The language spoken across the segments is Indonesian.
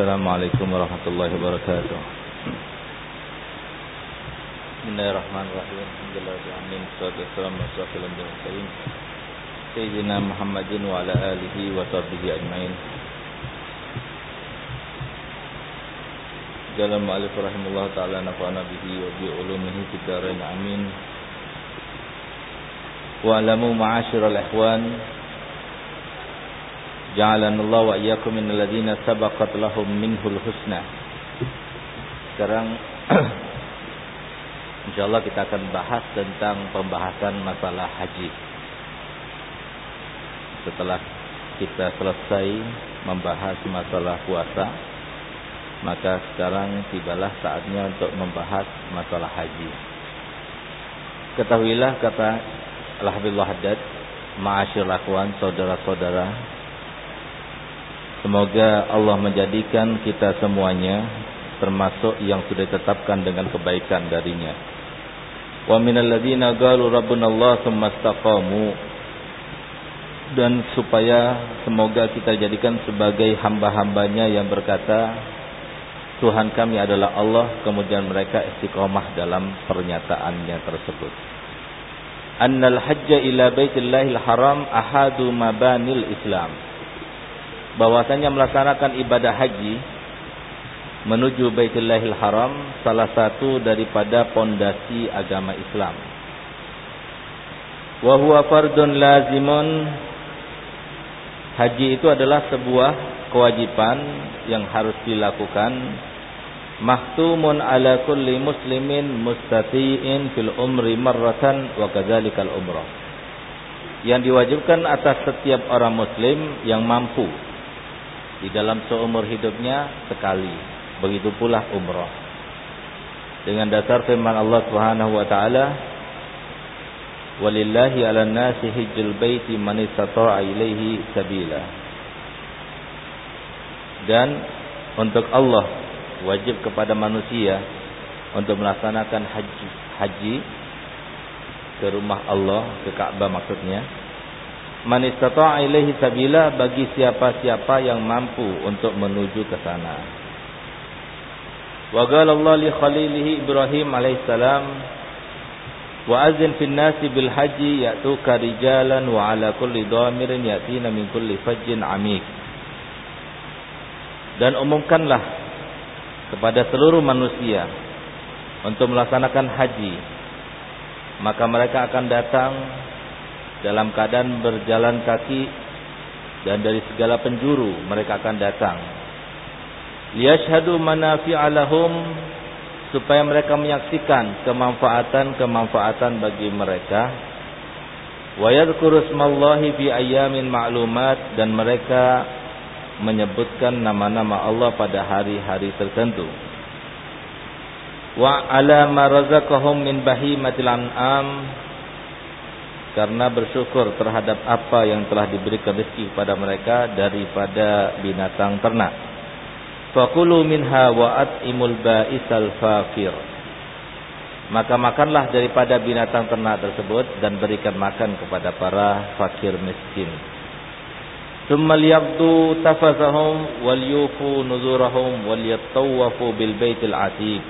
السلام عليكم ورحمة الله وبركاته. بسم الله الرحمن الرحيم. الحمد لله رب العالمين والصلاة والسلام على أشرف الأنبياء والمرسلين. سيدنا محمد وعلى آله وصحبه أجمعين. قال المؤلف رحمه الله تعالى نفعنا به وبعلومه في الدارين. آمين. واعلموا معاشر الإخوان Ja'alana Allah wa iyyakum minal ladzina sabaqat lahum minhul husna. Sekarang insyaallah kita akan bahas tentang pembahasan masalah haji. Setelah kita selesai membahas masalah puasa, maka sekarang tibalah saatnya untuk membahas masalah haji. Ketahuilah kata Alhamdulillah Haddad, akhwan, saudara-saudara Semoga Allah menjadikan kita semuanya termasuk yang sudah ditetapkan dengan kebaikan darinya. Wa minal ladzina qalu rabbuna Allah tsumma dan supaya semoga kita jadikan sebagai hamba-hambanya yang berkata Tuhan kami adalah Allah kemudian mereka istiqomah dalam pernyataannya tersebut. Annal hajja ila baitillahil haram ahadu mabanil Islam bahwasanya melaksanakan ibadah haji menuju Baitullahil Haram salah satu daripada pondasi agama Islam. Wa huwa fardun lazimun Haji itu adalah sebuah kewajiban yang harus dilakukan mahtumun ala kulli muslimin mustati'in fil umri marratan wa kadzalikal umrah. Yang diwajibkan atas setiap orang muslim yang mampu di dalam seumur hidupnya sekali. Begitu pula umrah. Dengan dasar firman Allah Subhanahu wa taala, "Walillahi 'alan nasi hajjul baiti man istata'a ilaihi sabila." Dan untuk Allah wajib kepada manusia untuk melaksanakan haji haji ke rumah Allah, ke Ka'bah maksudnya Man istata'a ilaihi sabila bagi siapa-siapa yang mampu untuk menuju ke sana. Wa qala Allah li khalilihi Ibrahim alaihissalam wa azin fin nasi bil haji ya'tuka rijalan wa ala kulli dhamirin ya'tina min kulli fajjin amik. Dan umumkanlah kepada seluruh manusia untuk melaksanakan haji maka mereka akan datang dalam keadaan berjalan kaki dan dari segala penjuru mereka akan datang. Liyashhadu manafi'alahum supaya mereka menyaksikan kemanfaatan-kemanfaatan bagi mereka. Wa yadhkuru smallahi fi ayyamin ma'lumat dan mereka menyebutkan nama-nama Allah pada hari-hari tertentu. Wa ala ma razaqahum min bahimatil an'am karena bersyukur terhadap apa yang telah diberikan rezeki kepada mereka daripada binatang ternak. Fakulu minha wa at'imul ba'isal fakir. Maka makanlah daripada binatang ternak tersebut dan berikan makan kepada para fakir miskin. Thumma liyaqdu tafazahum wal yufu nuzurahum wal yattawafu bil baitil atiq.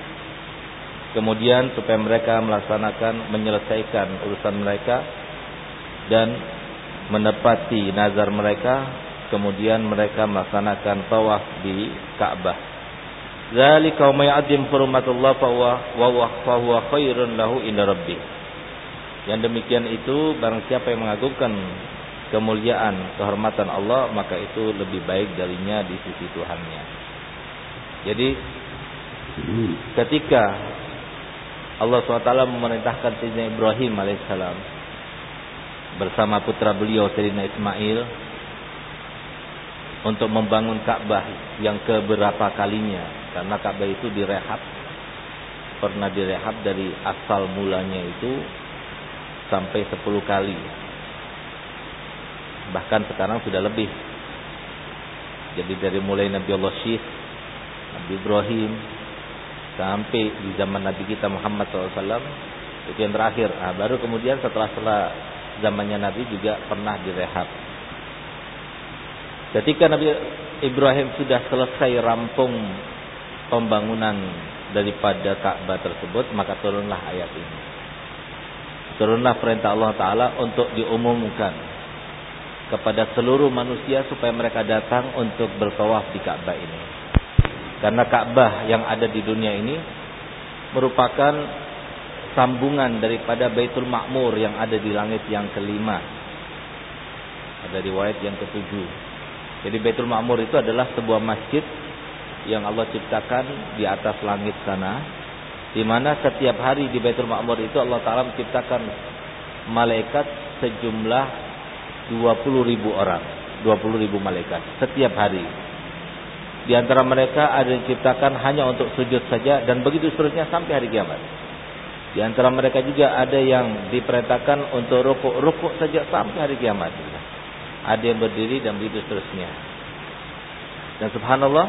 Kemudian supaya mereka melaksanakan menyelesaikan urusan mereka dan menepati nazar mereka kemudian mereka melaksanakan tawaf di Ka'bah. Zalika may adim hurmatullah fa huwa khairun lahu inda rabbi. Yang demikian itu barang siapa yang mengagungkan kemuliaan kehormatan Allah maka itu lebih baik darinya di sisi Tuhannya. Jadi ketika Allah SWT memerintahkan Sayyidina Ibrahim alaihissalam bersama putra beliau Sayyidina Ismail untuk membangun Ka'bah yang keberapa kalinya. Karena Ka'bah itu direhab pernah direhab dari asal mulanya itu sampai 10 kali. Bahkan sekarang sudah lebih. Jadi dari mulai Nabi Allah Syekh Nabi Ibrahim sampai di zaman Nabi kita Muhammad SAW itu yang terakhir. Nah, baru kemudian setelah setelah zamannya Nabi juga pernah direhab. Ketika Nabi Ibrahim sudah selesai rampung pembangunan daripada Ka'bah tersebut, maka turunlah ayat ini. Turunlah perintah Allah Ta'ala untuk diumumkan kepada seluruh manusia supaya mereka datang untuk bertawaf di Ka'bah ini. Karena Ka'bah yang ada di dunia ini merupakan sambungan daripada Baitul Ma'mur yang ada di langit yang kelima. Ada riwayat yang ketujuh. Jadi Baitul Ma'mur itu adalah sebuah masjid yang Allah ciptakan di atas langit sana. Di mana setiap hari di Baitul Ma'mur itu Allah Ta'ala menciptakan malaikat sejumlah 20 ribu orang. 20 ribu malaikat setiap hari. Di antara mereka ada yang diciptakan hanya untuk sujud saja dan begitu seterusnya sampai hari kiamat. Di antara mereka juga ada yang diperintahkan untuk rukuk, rukuk saja sampai hari kiamat. Ada yang berdiri dan begitu seterusnya. Dan subhanallah,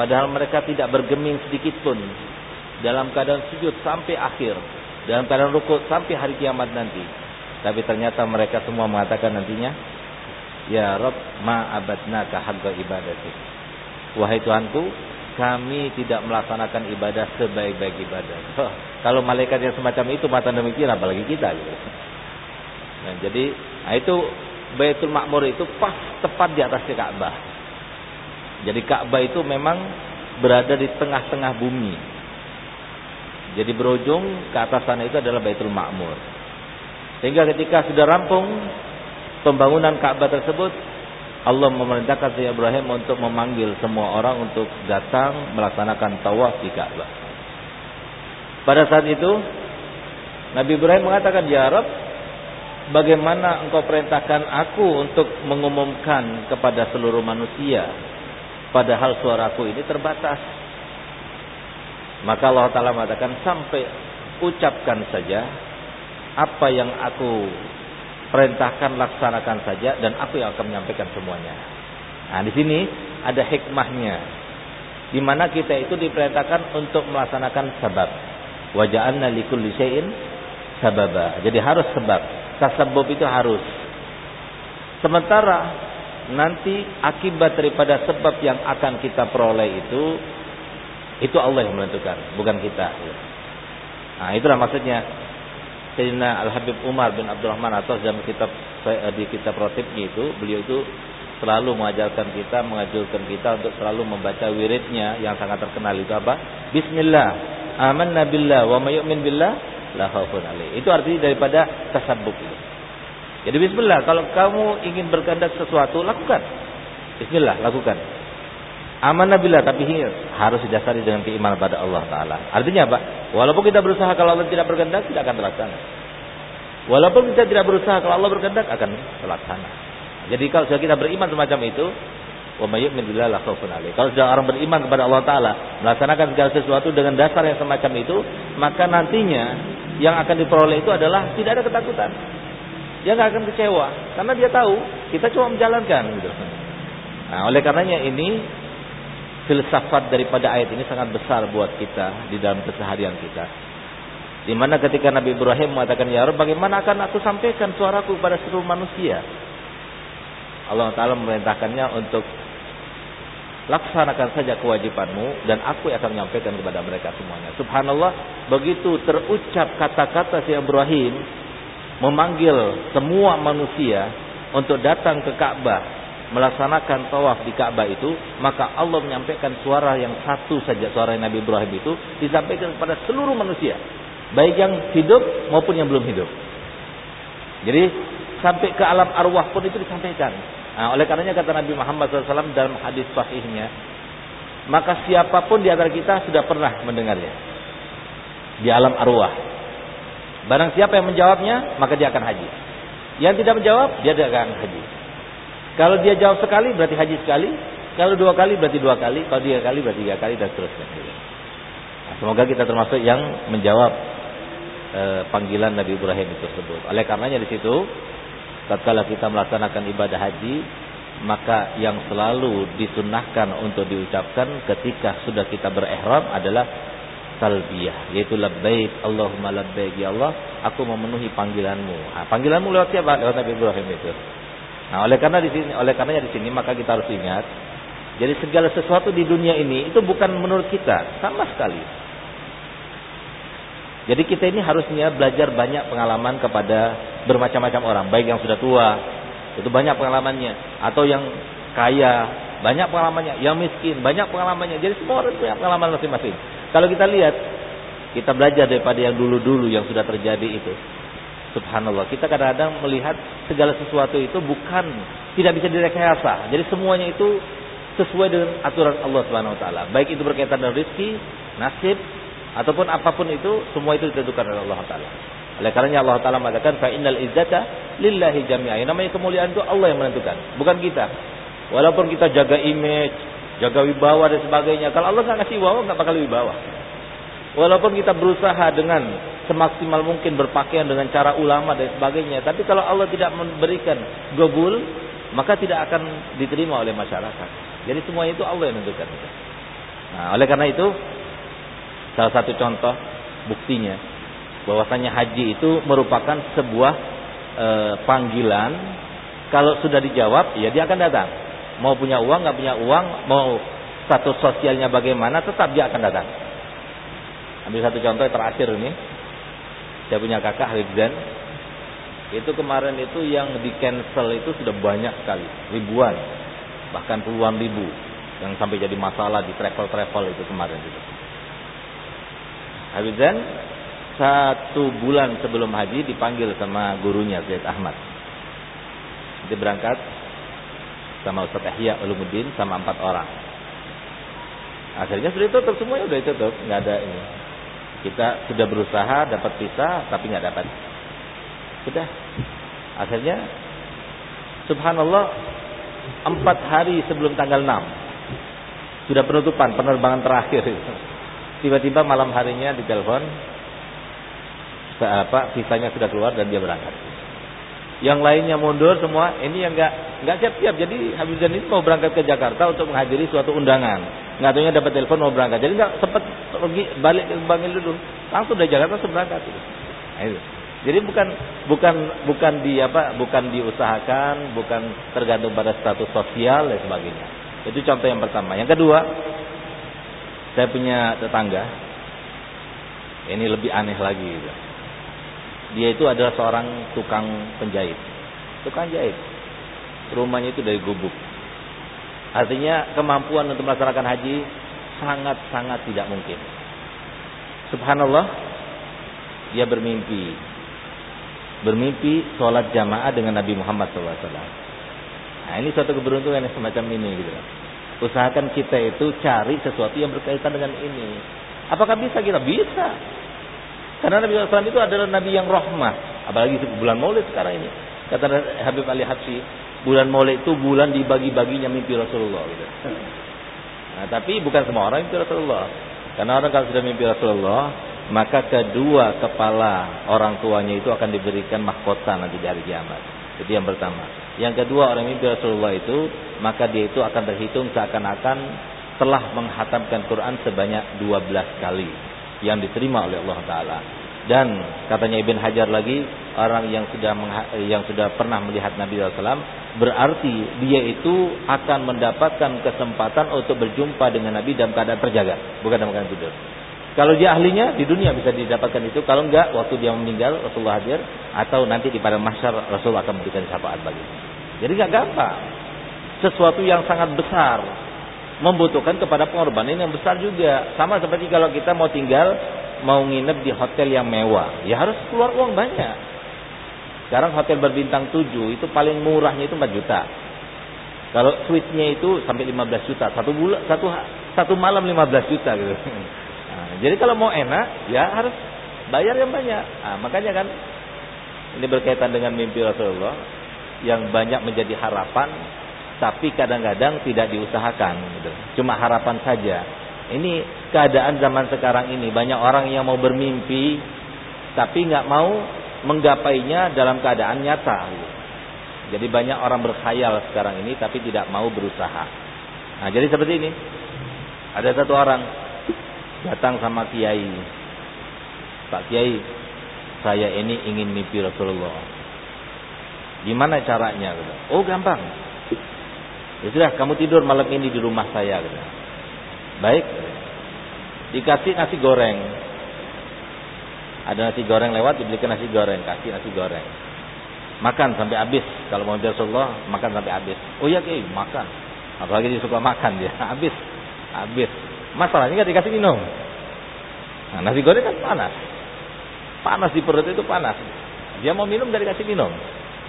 padahal mereka tidak bergeming sedikit pun dalam keadaan sujud sampai akhir, dalam keadaan rukuk sampai hari kiamat nanti. Tapi ternyata mereka semua mengatakan nantinya, Ya Rob, ma abadnaka haqqa ibadati. Wahai Tuhanku, kami tidak melaksanakan ibadah sebaik-baik ibadah. Oh, kalau malaikat yang semacam itu mata demikian apalagi kita gitu. Nah, jadi nah itu Baitul Makmur itu pas tepat di atas Ka'bah. Jadi Ka'bah itu memang berada di tengah-tengah bumi. Jadi berujung ke atas sana itu adalah Baitul Makmur. Sehingga ketika sudah rampung pembangunan Ka'bah tersebut, Allah memerintahkan Sayyidina Ibrahim untuk memanggil semua orang untuk datang melaksanakan tawaf di Ka'bah. Pada saat itu Nabi Ibrahim mengatakan, "Ya Rabb, bagaimana engkau perintahkan aku untuk mengumumkan kepada seluruh manusia padahal suaraku ini terbatas?" Maka Allah Taala mengatakan, "Sampai ucapkan saja apa yang aku perintahkan laksanakan saja dan aku yang akan menyampaikan semuanya. Nah, di sini ada hikmahnya. Di mana kita itu diperintahkan untuk melaksanakan sebab. Waja'alna likulli syai'in sababa. Jadi harus sebab. Tasabub itu harus. Sementara nanti akibat daripada sebab yang akan kita peroleh itu itu Allah yang menentukan, bukan kita. Nah, itulah maksudnya Sayyidina Al-Habib Umar bin Abdurrahman atau dalam kitab eh, di kitab rotibnya itu beliau itu selalu mengajarkan kita, mengajurkan kita untuk selalu membaca wiridnya yang sangat terkenal itu apa? Bismillah, amanna billah wa may yu'min billah la khaufun. Itu artinya daripada tasabbuk itu. Jadi bismillah, kalau kamu ingin berkehendak sesuatu, lakukan. Bismillah, lakukan. Amanah bila tapi harus didasari dengan keimanan pada Allah Taala. Artinya apa? Walaupun kita berusaha kalau Allah tidak berkehendak tidak akan terlaksana. Walaupun kita tidak berusaha kalau Allah berkehendak akan terlaksana. Jadi kalau sudah kita beriman semacam itu, wa may yu'min billahi Kalau sudah orang beriman kepada Allah Taala, melaksanakan segala sesuatu dengan dasar yang semacam itu, maka nantinya yang akan diperoleh itu adalah tidak ada ketakutan. Dia nggak akan kecewa karena dia tahu kita cuma menjalankan gitu. Nah, oleh karenanya ini filsafat daripada ayat ini sangat besar buat kita di dalam keseharian kita. Di mana ketika Nabi Ibrahim mengatakan, "Ya Rabb, bagaimana akan aku sampaikan suaraku kepada seluruh manusia?" Allah Taala memerintahkannya untuk laksanakan saja kewajibanmu dan aku akan menyampaikan kepada mereka semuanya. Subhanallah, begitu terucap kata-kata si Ibrahim memanggil semua manusia untuk datang ke Ka'bah melaksanakan tawaf di Ka'bah itu, maka Allah menyampaikan suara yang satu saja suara Nabi Ibrahim itu disampaikan kepada seluruh manusia, baik yang hidup maupun yang belum hidup. Jadi sampai ke alam arwah pun itu disampaikan. Nah, oleh karenanya kata Nabi Muhammad SAW dalam hadis sahihnya, maka siapa pun di antara kita sudah pernah mendengarnya di alam arwah. Barang siapa yang menjawabnya, maka dia akan haji. Yang tidak menjawab, dia tidak akan haji. Kalau dia jawab sekali berarti haji sekali. Kalau dua kali berarti dua kali. Kalau tiga kali berarti tiga kali dan seterusnya. Nah, semoga kita termasuk yang menjawab e, panggilan Nabi Ibrahim tersebut. Oleh karenanya di situ, tatkala kita melaksanakan ibadah haji, maka yang selalu disunahkan untuk diucapkan ketika sudah kita berihram adalah talbiyah yaitu labbaik Allahumma labbaik ya Allah aku memenuhi panggilanmu. Nah, panggilanmu lewat siapa? Lewat Nabi Ibrahim itu. Nah, oleh karena di sini, oleh karenanya di sini maka kita harus ingat Jadi segala sesuatu di dunia ini itu bukan menurut kita sama sekali. Jadi kita ini harusnya belajar banyak pengalaman kepada bermacam-macam orang, baik yang sudah tua, itu banyak pengalamannya, atau yang kaya, banyak pengalamannya, yang miskin, banyak pengalamannya. Jadi semua orang punya pengalaman masing-masing. Kalau kita lihat, kita belajar daripada yang dulu-dulu yang sudah terjadi itu. Subhanallah, kita kadang-kadang melihat segala sesuatu itu bukan tidak bisa direkayasa. Jadi semuanya itu sesuai dengan aturan Allah Subhanahu wa taala. Baik itu berkaitan dengan rezeki, nasib, ataupun apa pun itu semua itu ditentukan oleh Allah taala. Oleh karenanya Allah taala mengatakan fa innal izzata lillahi jami'a. Namanya kemuliaan itu Allah yang menentukan, bukan kita. Walaupun kita jaga image, jaga wibawa dan sebagainya, kalau Allah nggak ngasih wibawa nggak bakal wibawa. Walaupun kita berusaha dengan semaksimal mungkin berpakaian dengan cara ulama dan sebagainya, tapi kalau Allah tidak memberikan gobul, maka tidak akan diterima oleh masyarakat. Jadi semuanya itu Allah yang menentukan. Nah, oleh karena itu Salah satu contoh buktinya bahwasanya haji itu merupakan sebuah e, panggilan kalau sudah dijawab ya dia akan datang. Mau punya uang nggak punya uang, mau status sosialnya bagaimana tetap dia akan datang. Ambil satu contoh terakhir ini. Saya punya kakak Habib Itu kemarin itu yang di cancel itu sudah banyak sekali, ribuan, bahkan puluhan ribu yang sampai jadi masalah di travel-travel itu kemarin itu. Habib Zain satu bulan sebelum haji dipanggil sama gurunya Zaid Ahmad. Dia berangkat sama Ustaz Ihya Ulumuddin sama empat orang. Akhirnya sudah tutup semuanya sudah ditutup, nggak ada ini. Kita sudah berusaha dapat visa tapi nggak dapat. Sudah. Akhirnya subhanallah empat hari sebelum tanggal 6 sudah penutupan penerbangan terakhir. Tiba-tiba malam harinya ditelepon apa visanya sudah keluar dan dia berangkat. Yang lainnya mundur semua, ini yang enggak enggak siap-siap. Jadi Habib Zain ini mau berangkat ke Jakarta untuk menghadiri suatu undangan. Enggak tahunya dapat telepon mau berangkat. Jadi enggak sempat pergi balik ke Bangil dulu. Langsung dari Jakarta langsung berangkat. Nah, itu. Jadi bukan bukan bukan di apa bukan diusahakan, bukan tergantung pada status sosial dan sebagainya. Itu contoh yang pertama. Yang kedua, saya punya tetangga. Ini lebih aneh lagi. Gitu. Dia itu adalah seorang tukang penjahit. Tukang jahit. Rumahnya itu dari gubuk. Artinya kemampuan untuk melaksanakan haji sangat-sangat tidak mungkin. Subhanallah, dia bermimpi. Bermimpi sholat jamaah dengan Nabi Muhammad SAW. Nah ini suatu keberuntungan yang semacam ini gitu. Usahakan kita itu cari sesuatu yang berkaitan dengan ini. Apakah bisa kita? Bisa. Karena Nabi SAW itu adalah Nabi yang rahmah. Apalagi bulan maulid sekarang ini. Kata Habib Ali Habsi, bulan maulid itu bulan dibagi-baginya mimpi Rasulullah. Gitu. Nah, tapi bukan semua orang mimpi Rasulullah. Karena orang kalau sudah mimpi Rasulullah, maka kedua kepala orang tuanya itu akan diberikan mahkota nanti di hari kiamat. Itu yang pertama. Yang kedua orang mimpi Rasulullah itu maka dia itu akan terhitung seakan-akan telah menghatamkan Quran sebanyak 12 kali yang diterima oleh Allah taala. Dan katanya Ibn Hajar lagi orang yang sudah yang sudah pernah melihat Nabi SAW berarti dia itu akan mendapatkan kesempatan untuk berjumpa dengan Nabi dalam keadaan terjaga, bukan dalam keadaan tidur. Kalau dia ahlinya di dunia bisa didapatkan itu, kalau enggak waktu dia meninggal Rasulullah hadir atau nanti di pada mahsyar Rasul akan memberikan syafaat bagi. Jadi enggak gampang. Sesuatu yang sangat besar membutuhkan kepada pengorbanan yang besar juga. Sama seperti kalau kita mau tinggal mau nginep di hotel yang mewah, ya harus keluar uang banyak. Sekarang hotel berbintang 7 itu paling murahnya itu 4 juta. Kalau suite-nya itu sampai 15 juta. Satu bulan satu satu malam 15 juta gitu. Jadi kalau mau enak, ya harus bayar yang banyak. Nah, makanya kan ini berkaitan dengan mimpi Rasulullah yang banyak menjadi harapan, tapi kadang-kadang tidak diusahakan. Gitu. Cuma harapan saja. Ini keadaan zaman sekarang ini banyak orang yang mau bermimpi, tapi nggak mau menggapainya dalam keadaan nyata. Jadi banyak orang berkhayal sekarang ini, tapi tidak mau berusaha. Nah, jadi seperti ini. Ada satu orang datang sama kiai. Pak Kiai, saya ini ingin mimpi Rasulullah. Gimana caranya? Oh gampang. Ya sudah, kamu tidur malam ini di rumah saya. Baik. Dikasih nasi goreng. Ada nasi goreng lewat, dibelikan nasi goreng, kasih nasi goreng. Makan sampai habis. Kalau mau Rasulullah, makan sampai habis. Oh iya, Kiai, makan. Apalagi dia suka makan dia, habis. Habis. Masalahnya nggak dikasih minum. Nah, nasi goreng kan panas. Panas di perut itu panas. Dia mau minum dari kasih minum.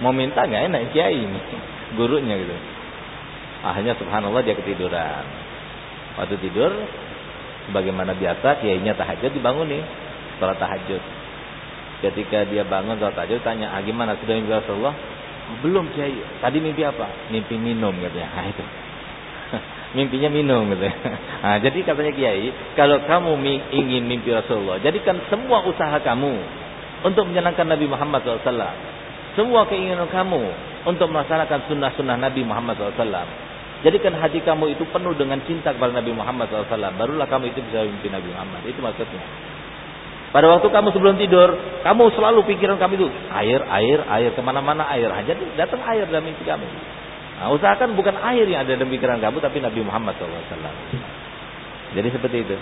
Mau minta nggak enak kiai ini. Gurunya gitu. Akhirnya subhanallah dia ketiduran. Waktu tidur sebagaimana biasa kiainya tahajud dibangun salat tahajud. Ketika dia bangun salat tahajud tanya, ah, gimana sudah mimpi Rasulullah?" Belum kiai. Tadi mimpi apa? Mimpi minum katanya. Ah itu. Mimpinya minum gitu. Nah, jadi katanya kiai, kalau kamu ingin mimpi Rasulullah, jadikan semua usaha kamu untuk menyenangkan Nabi Muhammad SAW. Semua keinginan kamu untuk melaksanakan sunnah-sunnah Nabi Muhammad SAW. Jadikan hati kamu itu penuh dengan cinta kepada Nabi Muhammad SAW. Barulah kamu itu bisa mimpi Nabi Muhammad. Itu maksudnya. Pada waktu kamu sebelum tidur, kamu selalu pikiran kamu itu air, air, air ke mana-mana air. Jadi datang air dalam mimpi kamu. Nah, usahakan bukan air yang ada dalam pikiran kamu, tapi Nabi Muhammad SAW. Jadi seperti itu.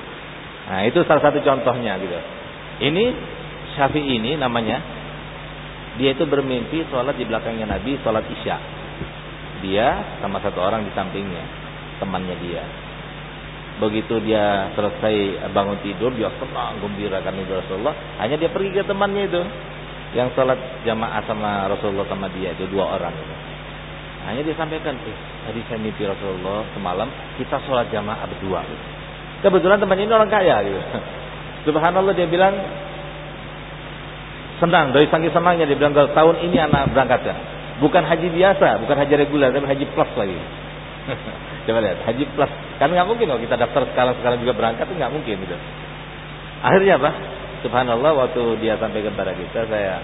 Nah, itu salah satu contohnya gitu. Ini Syafi'i ini namanya, dia itu bermimpi sholat di belakangnya Nabi, sholat isya. Dia sama satu orang di sampingnya, temannya dia. Begitu dia selesai bangun tidur, dia senang, gembira karena Rasulullah. Hanya dia pergi ke temannya itu. Yang sholat jamaah sama Rasulullah sama dia itu dua orang itu. Hanya dia sampaikan, eh, tadi saya mimpi Rasulullah semalam kita sholat jamaah berdua. Gitu. Kebetulan temannya ini orang kaya gitu. Subhanallah dia bilang senang dari saking senangnya dia bilang tahun ini anak berangkat ya. Bukan haji biasa, bukan haji reguler, tapi haji plus lagi. Coba lihat, haji plus. Kan nggak mungkin kalau kita daftar sekarang sekarang juga berangkat itu nggak mungkin gitu. Akhirnya apa? Subhanallah waktu dia sampai kepada kita saya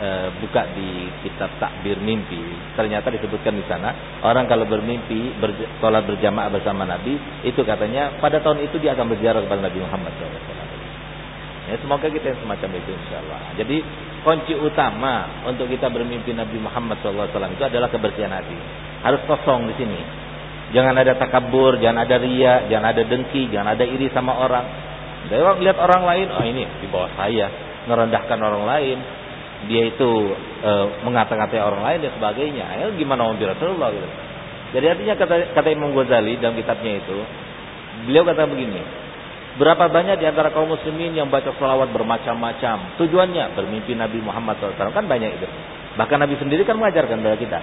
e, buka di kitab takbir mimpi. Ternyata disebutkan di sana orang kalau bermimpi ber, berjamaah bersama Nabi itu katanya pada tahun itu dia akan berziarah kepada Nabi Muhammad SAW. Ya, semoga kita yang semacam itu insya Allah. Jadi kunci utama untuk kita bermimpi Nabi Muhammad SAW itu adalah kebersihan hati. Harus kosong di sini. Jangan ada takabur, jangan ada ria, jangan ada dengki, jangan ada iri sama orang. Orang lihat orang lain, oh ini di bawah saya, merendahkan orang lain. Dia itu e, mengata-ngatai orang lain dan sebagainya. Ya, gimana mau Rasulullah gitu. Jadi artinya kata, kata Imam Ghazali dalam kitabnya itu, beliau kata begini, Berapa banyak di antara kaum muslimin yang baca salawat bermacam-macam. Tujuannya bermimpi Nabi Muhammad SAW. Kan banyak itu. Bahkan Nabi sendiri kan mengajarkan kepada kita.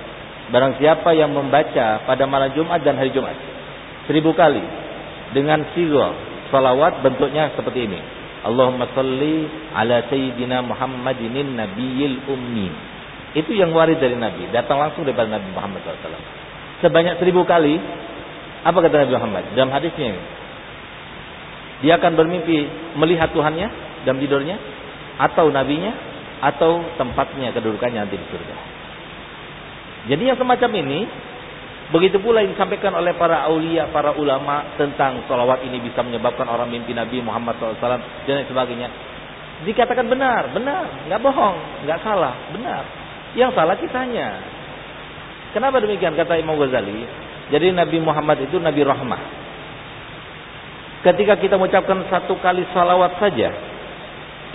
Barang siapa yang membaca pada malam Jumat dan hari Jumat seribu kali dengan sigo salawat bentuknya seperti ini. Allahumma salli ala sayyidina Muhammadinin nabiyil ummi. Itu yang warid dari Nabi. Datang langsung daripada Nabi Muhammad SAW. Sebanyak seribu kali. Apa kata Nabi Muhammad? Dalam hadisnya ini. Dia akan bermimpi melihat Tuhannya dalam tidurnya. Atau nabinya. Atau tempatnya kedudukannya nanti di surga. Jadi yang semacam ini begitu pula yang disampaikan oleh para aulia, para ulama tentang sholawat ini bisa menyebabkan orang mimpi Nabi Muhammad SAW dan lain sebagainya. Dikatakan benar, benar, nggak bohong, nggak salah, benar. Yang salah kitanya. Kenapa demikian kata Imam Ghazali? Jadi Nabi Muhammad itu Nabi Rahmah. Ketika kita mengucapkan satu kali salawat saja,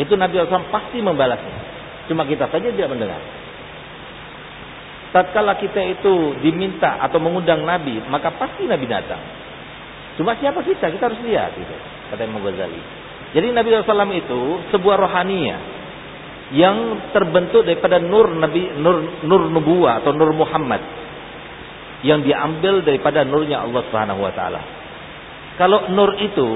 itu Nabi SAW pasti membalasnya. Cuma kita saja tidak mendengar tatkala kita itu diminta atau mengundang Nabi, maka pasti Nabi datang. Cuma siapa kita? Kita harus lihat gitu, kata Imam Ghazali. Jadi Nabi SAW itu sebuah rohania yang terbentuk daripada nur Nabi nur nur nubuah atau nur Muhammad yang diambil daripada nurnya Allah Subhanahu wa taala. Kalau nur itu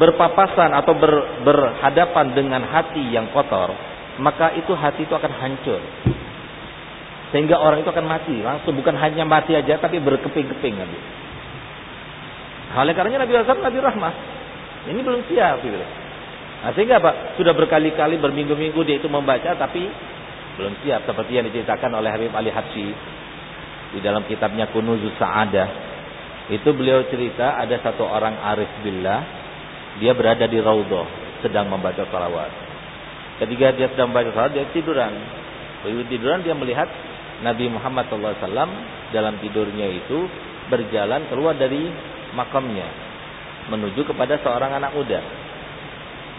berpapasan atau ber, berhadapan dengan hati yang kotor, maka itu hati itu akan hancur. Sehingga orang itu akan mati. Langsung bukan hanya mati aja tapi berkeping-keping Nabi. Oleh karenanya Nabi Rasul Nabi Rahmah. Ini belum siap gitu. Nah, sehingga apa? Sudah berkali-kali berminggu-minggu dia itu membaca tapi belum siap seperti yang diceritakan oleh Habib Ali Habsyi di dalam kitabnya Kunuzus Sa'adah. Itu beliau cerita ada satu orang arif billah dia berada di raudhah sedang membaca salawat. Ketika dia sedang membaca salawat dia tiduran. Begitu tiduran dia melihat Nabi Muhammad SAW dalam tidurnya itu berjalan keluar dari makamnya menuju kepada seorang anak muda.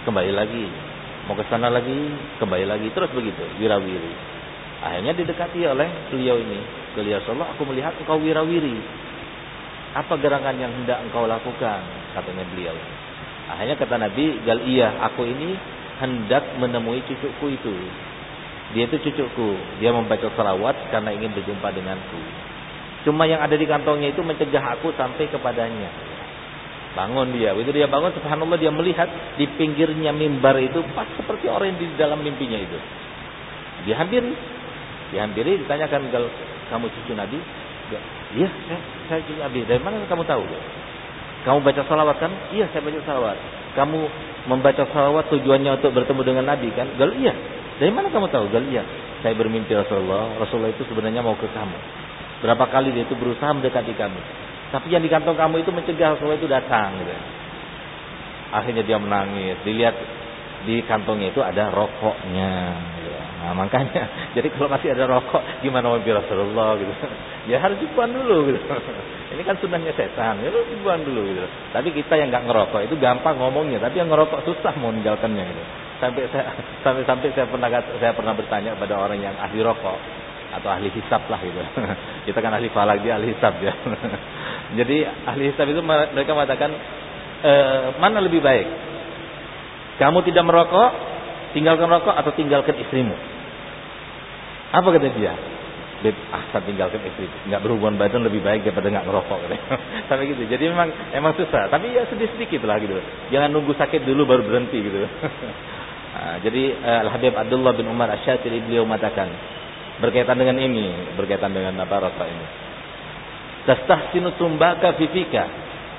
Kembali lagi, mau ke sana lagi, kembali lagi, terus begitu, wirawiri. Akhirnya didekati oleh beliau ini. Beliau Rasulullah, aku melihat engkau wirawiri. Apa gerangan yang hendak engkau lakukan? Katanya beliau. Akhirnya kata Nabi, gal iya, aku ini hendak menemui cucuku itu. Dia itu cucuku. Dia membaca salawat karena ingin berjumpa denganku. Cuma yang ada di kantongnya itu mencegah aku sampai kepadanya. Bangun dia. Begitu dia bangun, subhanallah dia melihat di pinggirnya mimbar itu pas seperti orang yang di dalam mimpinya itu. Dia hampiri. Dia hampiri, ditanyakan, kamu cucu Nabi? Iya, saya, saya cucu Nabi. Dari mana kamu tahu? Kamu baca salawat kan? Iya, saya baca salawat. Kamu membaca salawat tujuannya untuk bertemu dengan Nabi kan? Gal iya. Dari mana kamu tahu? Gal iya. Saya bermimpi Rasulullah. Rasulullah itu sebenarnya mau ke kamu. Berapa kali dia itu berusaha mendekati kamu. Tapi yang di kantong kamu itu mencegah Rasulullah itu datang. Gitu. Akhirnya dia menangis. Dilihat di kantongnya itu ada rokoknya. Gitu. Nah makanya, jadi kalau masih ada rokok, gimana mimpi Rasulullah gitu? Ya harus dibuang dulu gitu. Ini kan sunahnya setan, ya harus dibuang dulu gitu. Tapi kita yang nggak ngerokok itu gampang ngomongnya, tapi yang ngerokok susah mau meninggalkannya gitu. Sampai saya sampai sampai saya pernah saya pernah bertanya pada orang yang ahli rokok atau ahli hisap lah gitu. Kita kan ahli falak dia ahli hisap ya. Jadi ahli hisap itu mereka mengatakan e, mana lebih baik? Kamu tidak merokok, tinggalkan rokok atau tinggalkan istrimu? Apa kata dia? Ah saya tinggalkan istri. Nggak berhubungan badan lebih baik daripada nggak ngerokok. Tapi gitu. Jadi memang emang susah. Tapi ya sedih sedikit lah gitu. Jangan nunggu sakit dulu baru berhenti gitu. Nah, jadi uh, Al Habib Abdullah bin Umar Asyatiri beliau mengatakan berkaitan dengan ini, berkaitan dengan apa rokok ini. Tastahsinu tumbaka fifika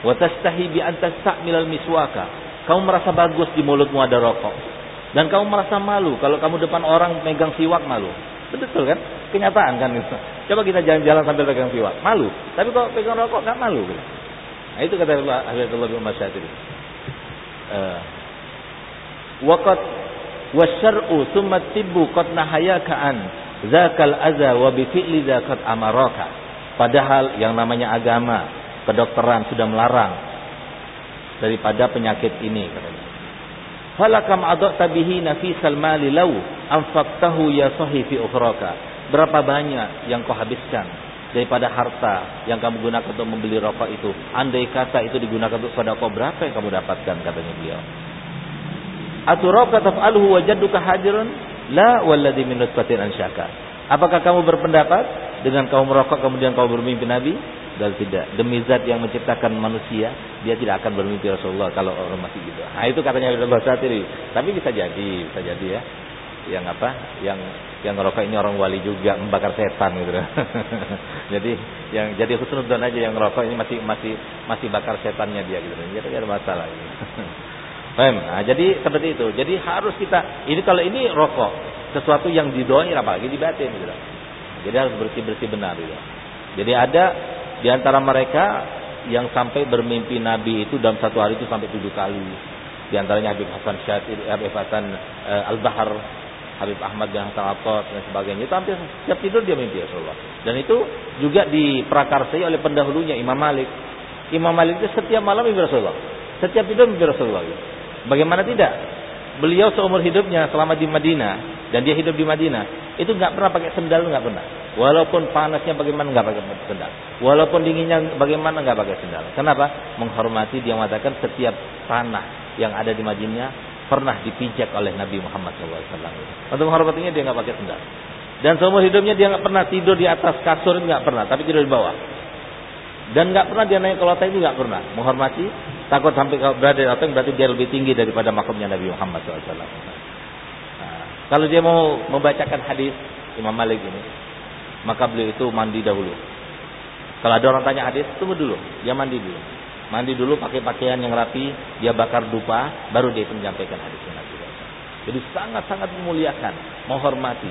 wa tastahi bi an tastamil miswaka. Kamu merasa bagus di mulutmu ada rokok. Dan kamu merasa malu kalau kamu depan orang megang siwak malu. Betul kan? Kenyataan kan itu. Coba kita jalan-jalan sambil pegang siwak, malu. Tapi kalau pegang rokok nggak malu. Nah itu kata Allah Habibullah bin Masyatiri. Uh, Waqat wasyar'u thumma tibbu qad nahayaka an zakal aza wa bi fi'li zakat amaraka. Padahal yang namanya agama, kedokteran sudah melarang daripada penyakit ini katanya. Falakam adokta bihi nafisal mali lau anfaqtahu ya sahi fi ukhraka. Berapa banyak yang kau habiskan daripada harta yang kamu gunakan untuk membeli rokok itu. Andai kata itu digunakan untuk sedekah berapa yang kamu dapatkan katanya beliau. Aturaka taf'aluhu wajadduka hadirun la walladhi min nutfatin ansyaka. Apakah kamu berpendapat dengan kamu merokok kemudian kamu bermimpi Nabi? Dan tidak. Demi zat yang menciptakan manusia, dia tidak akan bermimpi Rasulullah kalau orang masih gitu. Nah itu katanya Allah Satiri. Tapi bisa jadi, bisa jadi ya. Yang apa? Yang yang ngerokok ini orang wali juga membakar setan gitu. jadi yang jadi husnudzon aja yang ngerokok ini masih masih masih bakar setannya dia gitu. Jadi ada masalah gitu. Nah, jadi seperti itu. Jadi harus kita ini kalau ini rokok sesuatu yang didoain apalagi di batin gitu. Jadi harus bersih-bersih benar gitu. Jadi ada di antara mereka yang sampai bermimpi Nabi itu dalam satu hari itu sampai tujuh kali. Di antaranya Habib Hasan Syatir, Habib Hasan uh, Al-Bahar, Habib Ahmad bin Hasan Atos dan sebagainya. Itu hampir setiap tidur dia mimpi Rasulullah. Dan itu juga diprakarsai oleh pendahulunya Imam Malik. Imam Malik itu setiap malam mimpi Rasulullah. Setiap tidur mimpi Rasulullah. Bagaimana tidak? Beliau seumur hidupnya selama di Madinah dan dia hidup di Madinah itu nggak pernah pakai sendal nggak pernah. Walaupun panasnya bagaimana nggak pakai sendal. Walaupun dinginnya bagaimana nggak pakai sendal. Kenapa? Menghormati dia mengatakan setiap tanah yang ada di Madinah pernah dipijak oleh Nabi Muhammad SAW. Untuk menghormatinya dia nggak pakai sendal. Dan seumur hidupnya dia nggak pernah tidur di atas kasur nggak pernah, tapi tidur di bawah. Dan nggak pernah dia naik ke lantai itu nggak pernah. Menghormati, takut sampai berada di atas berarti dia lebih tinggi daripada makamnya Nabi Muhammad SAW. Nah, kalau dia mau membacakan hadis Imam Malik ini, maka beliau itu mandi dahulu. Kalau ada orang tanya hadis, tunggu dulu, dia mandi dulu. Mandi dulu pakai pakaian yang rapi, dia bakar dupa, baru dia itu menyampaikan hadis Nabi. Jadi sangat-sangat memuliakan, menghormati.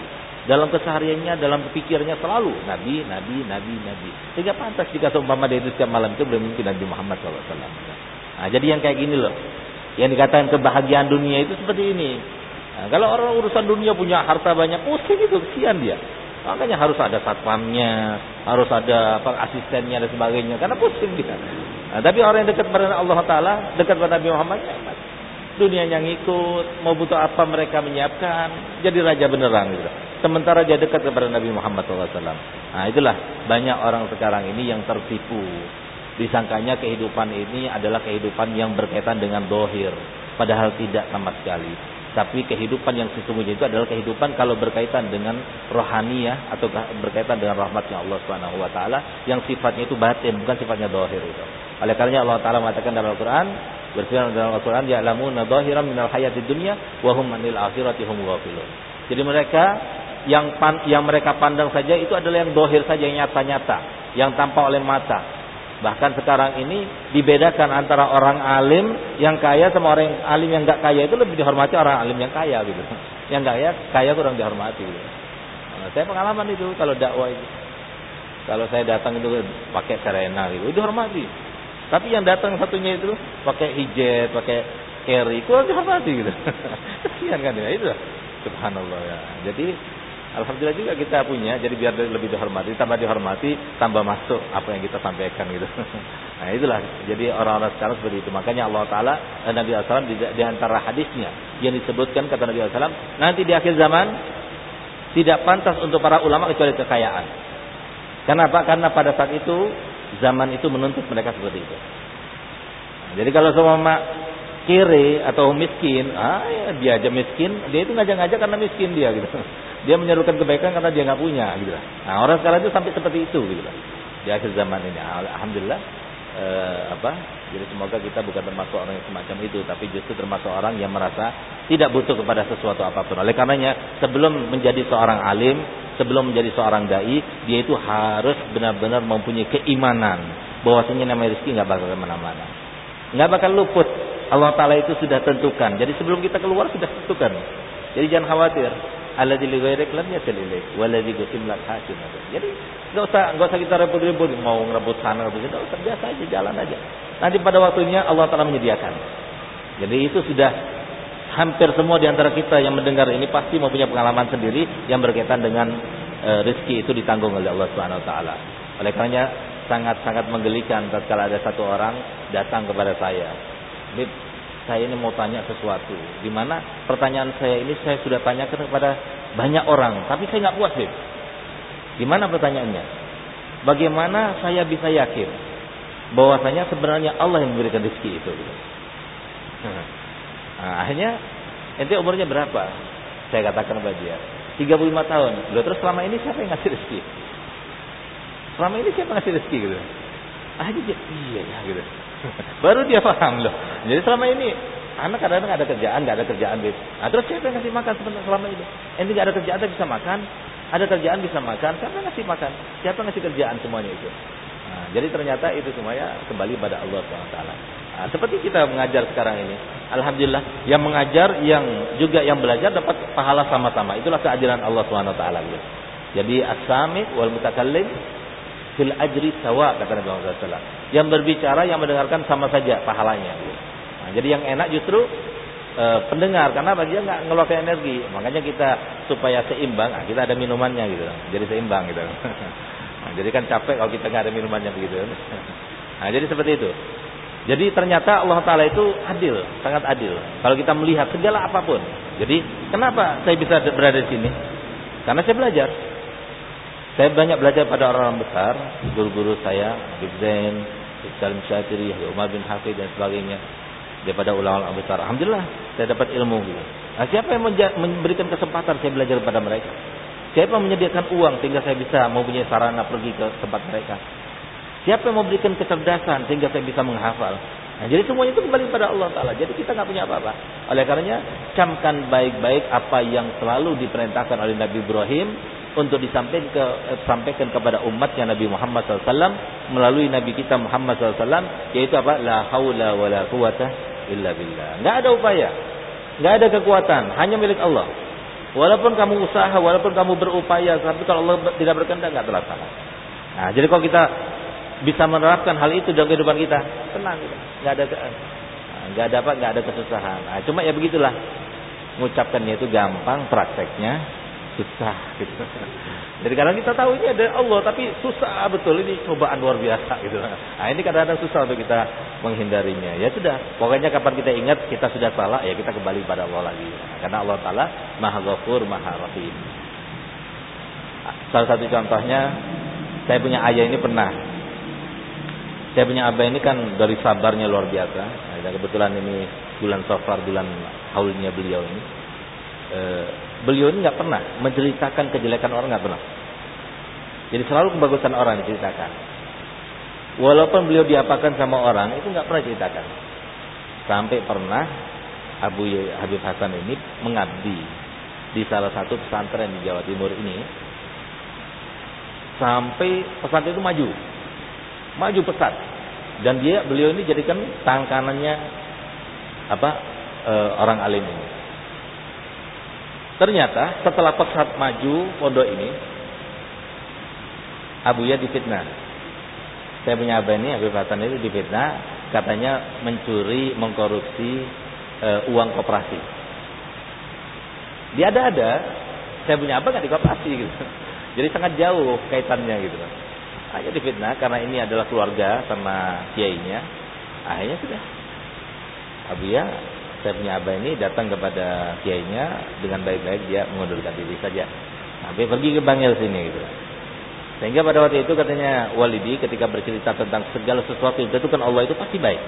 Dalam kesehariannya, dalam pikirnya selalu Nabi, Nabi, Nabi, Nabi. Sehingga pantas jika seumpama dia itu setiap malam itu belum mungkin Nabi Muhammad SAW. Nah, jadi yang kayak gini loh. Yang dikatakan kebahagiaan dunia itu seperti ini. Nah, kalau orang urusan dunia punya harta banyak, pusing itu, kesian dia. Makanya harus ada satpamnya, harus ada apa asistennya dan sebagainya karena pusing kita. Nah, tapi orang yang dekat kepada Allah Taala, dekat kepada Nabi Muhammad, ya, dunia yang ikut, mau butuh apa mereka menyiapkan, jadi raja beneran gitu. Sementara dia dekat kepada Nabi Muhammad SAW. Nah itulah banyak orang sekarang ini yang tertipu. Disangkanya kehidupan ini adalah kehidupan yang berkaitan dengan dohir. Padahal tidak sama sekali. Tapi kehidupan yang sesungguhnya itu adalah kehidupan kalau berkaitan dengan rohaniah atau berkaitan dengan rahmatnya Allah Subhanahu wa taala yang sifatnya itu batin bukan sifatnya dohir itu. Oleh karena Allah taala mengatakan dalam Al-Qur'an berfirman dalam Al-Qur'an ya'lamuna dhahiran minal hayatid dunya wa hum anil akhirati hum ghafilun. Jadi mereka yang pan, yang mereka pandang saja itu adalah yang dohir saja yang nyata-nyata, yang tampak oleh mata. Bahkan sekarang ini dibedakan antara orang alim yang kaya sama orang alim yang nggak kaya itu lebih dihormati orang alim yang kaya gitu. Yang nggak kaya, kaya kurang dihormati. Gitu. Nah, saya pengalaman itu kalau dakwah itu. Kalau saya datang itu pakai serena gitu, dihormati. Tapi yang datang satunya itu pakai hijab, pakai carry, kurang dihormati gitu. Kesian kan ya itu. Subhanallah ya. Jadi Alhamdulillah juga kita punya, jadi biar lebih dihormati, tambah dihormati, tambah masuk apa yang kita sampaikan gitu. Nah itulah, jadi orang-orang sekarang seperti itu. Makanya Allah Taala Nabi Sallam di, di antara hadisnya yang disebutkan kata Nabi Sallam, nanti di akhir zaman tidak pantas untuk para ulama kecuali kekayaan. Kenapa? Karena pada saat itu zaman itu menuntut mereka seperti itu. Nah, jadi kalau semua kiri atau miskin, ah ya, dia aja miskin, dia itu ngajak-ngajak karena miskin dia gitu. Dia menyerukan kebaikan karena dia nggak punya gitu lah. Nah, orang sekarang itu sampai seperti itu gitu lah. Di akhir zaman ini alhamdulillah eh, apa? Jadi semoga kita bukan termasuk orang yang semacam itu, tapi justru termasuk orang yang merasa tidak butuh kepada sesuatu apa pun. Oleh karenanya, sebelum menjadi seorang alim, sebelum menjadi seorang dai, dia itu harus benar-benar mempunyai keimanan bahwasanya namanya rezeki nggak bakal ke mana-mana, nggak bakal luput. Allah Taala itu sudah tentukan. Jadi sebelum kita keluar sudah tentukan. Jadi jangan khawatir alladzi li ghairik lam yasil ilaik waladzi qasim lak hakim jadi enggak usah enggak usah kita repot-repot mau ngerebut sana ngerebut sini usah. Biasa aja jalan aja. Nanti pada waktunya Allah taala menyediakan. Jadi itu sudah hampir semua di antara kita yang mendengar ini pasti mempunyai pengalaman sendiri yang berkaitan dengan e, rezeki itu ditanggung oleh Allah Subhanahu wa taala. Oleh karenanya sangat-sangat menggelikan tatkala ada satu orang datang kepada saya saya ini mau tanya sesuatu. Di mana pertanyaan saya ini saya sudah tanyakan kepada banyak orang, tapi saya nggak puas, Bib. Gimana pertanyaannya? Bagaimana saya bisa yakin bahwasanya sebenarnya Allah yang memberikan rezeki itu? Nah, akhirnya ente umurnya berapa? Saya katakan kepada dia, 35 tahun. Loh, terus selama ini siapa yang ngasih rezeki? Selama ini siapa yang ngasih rezeki gitu? Akhirnya dia, iya ya gitu. Baru dia paham loh. Jadi selama ini anak kadang-kadang ada kerjaan, nggak ada kerjaan bis. Nah, terus siapa yang ngasih makan sebenarnya selama ini? Ini nggak ada kerjaan tapi bisa makan, ada kerjaan bisa makan, siapa yang ngasih makan? Siapa yang ngasih kerjaan semuanya itu? Nah, jadi ternyata itu semuanya kembali pada Allah SWT. Nah, seperti kita mengajar sekarang ini, alhamdulillah yang mengajar, yang juga yang belajar dapat pahala sama-sama. Itulah keajaran Allah SWT. Jadi as-sami wal mutakallim fil ajri sawa kata Nabi Muhammad SAW. Yang berbicara, yang mendengarkan sama saja pahalanya. Nah, jadi yang enak justru e, pendengar karena dia nggak ngeluarkan energi. Makanya kita supaya seimbang, nah, kita ada minumannya gitu. Jadi seimbang gitu. Nah, jadi kan capek kalau kita nggak ada minumannya begitu. Nah, jadi seperti itu. Jadi ternyata Allah Taala itu adil, sangat adil. Kalau kita melihat segala apa pun. Jadi kenapa saya bisa berada di sini? Karena saya belajar. Saya banyak belajar pada orang-orang besar, guru-guru saya, Habib Zain, Salim Syakiri, Umar bin Hafid dan sebagainya. Daripada ulama-ulama besar. Alhamdulillah, saya dapat ilmu gitu. Nah, siapa yang memberikan kesempatan saya belajar kepada mereka? Siapa yang menyediakan uang sehingga saya bisa mempunyai sarana pergi ke tempat mereka? Siapa yang memberikan kecerdasan sehingga saya bisa menghafal? Nah, jadi semuanya itu kembali kepada Allah Taala. Jadi kita nggak punya apa-apa. Oleh karenanya, camkan baik-baik apa yang selalu diperintahkan oleh Nabi Ibrahim untuk disampaikan ke, eh, sampaikan kepada umatnya Nabi Muhammad SAW melalui Nabi kita Muhammad SAW yaitu apa? La haula wala quwata illa billah. Nggak ada upaya. Nggak ada kekuatan. Hanya milik Allah. Walaupun kamu usaha walaupun kamu berupaya tapi kalau Allah tidak berkehendak nggak terlaksana nah jadi kalau kita bisa menerapkan hal itu dalam kehidupan kita tenang nggak ada nah, nggak ada apa nggak ada kesusahan. Nah, cuma ya begitulah. Mengucapkannya itu gampang prakteknya susah gitu. Jadi kadang kita tahu ini ada Allah tapi susah betul ini cobaan luar biasa gitu. Nah ini kadang-kadang susah untuk kita menghindarinya. Ya sudah, pokoknya kapan kita ingat kita sudah salah ya kita kembali pada Allah lagi. Karena Allah Taala Maha Ghafur, Maha Rahim. Salah satu contohnya saya punya ayah ini pernah saya punya abah ini kan dari sabarnya luar biasa. Nah, kebetulan ini bulan Safar, bulan haulnya beliau ini. E, beliau ini nggak pernah menceritakan kejelekan orang nggak pernah. Jadi selalu kebagusan orang diceritakan. Walaupun beliau diapakan sama orang itu nggak pernah ceritakan. Sampai pernah Abu Habib Hasan ini mengabdi di salah satu pesantren di Jawa Timur ini sampai pesantren itu maju maju pesat dan dia beliau ini jadikan tangan kanannya apa e, orang alim ini. Ternyata setelah pesat maju pondok ini Abu Ya difitnah. Saya punya abah ini, Abu Hasan itu difitnah katanya mencuri, mengkorupsi e, uang koperasi. Dia ada-ada, saya punya abah nggak di koperasi gitu. Jadi sangat jauh kaitannya gitu hanya difitnah karena ini adalah keluarga sama kiainya. Akhirnya sudah. Abu ya, saya punya abah ini datang kepada kiainya dengan baik-baik dia mengundurkan diri saja. Sampai pergi ke Bangil sini gitu. Sehingga pada waktu itu katanya Walidi ketika bercerita tentang segala sesuatu itu kan Allah itu pasti baik.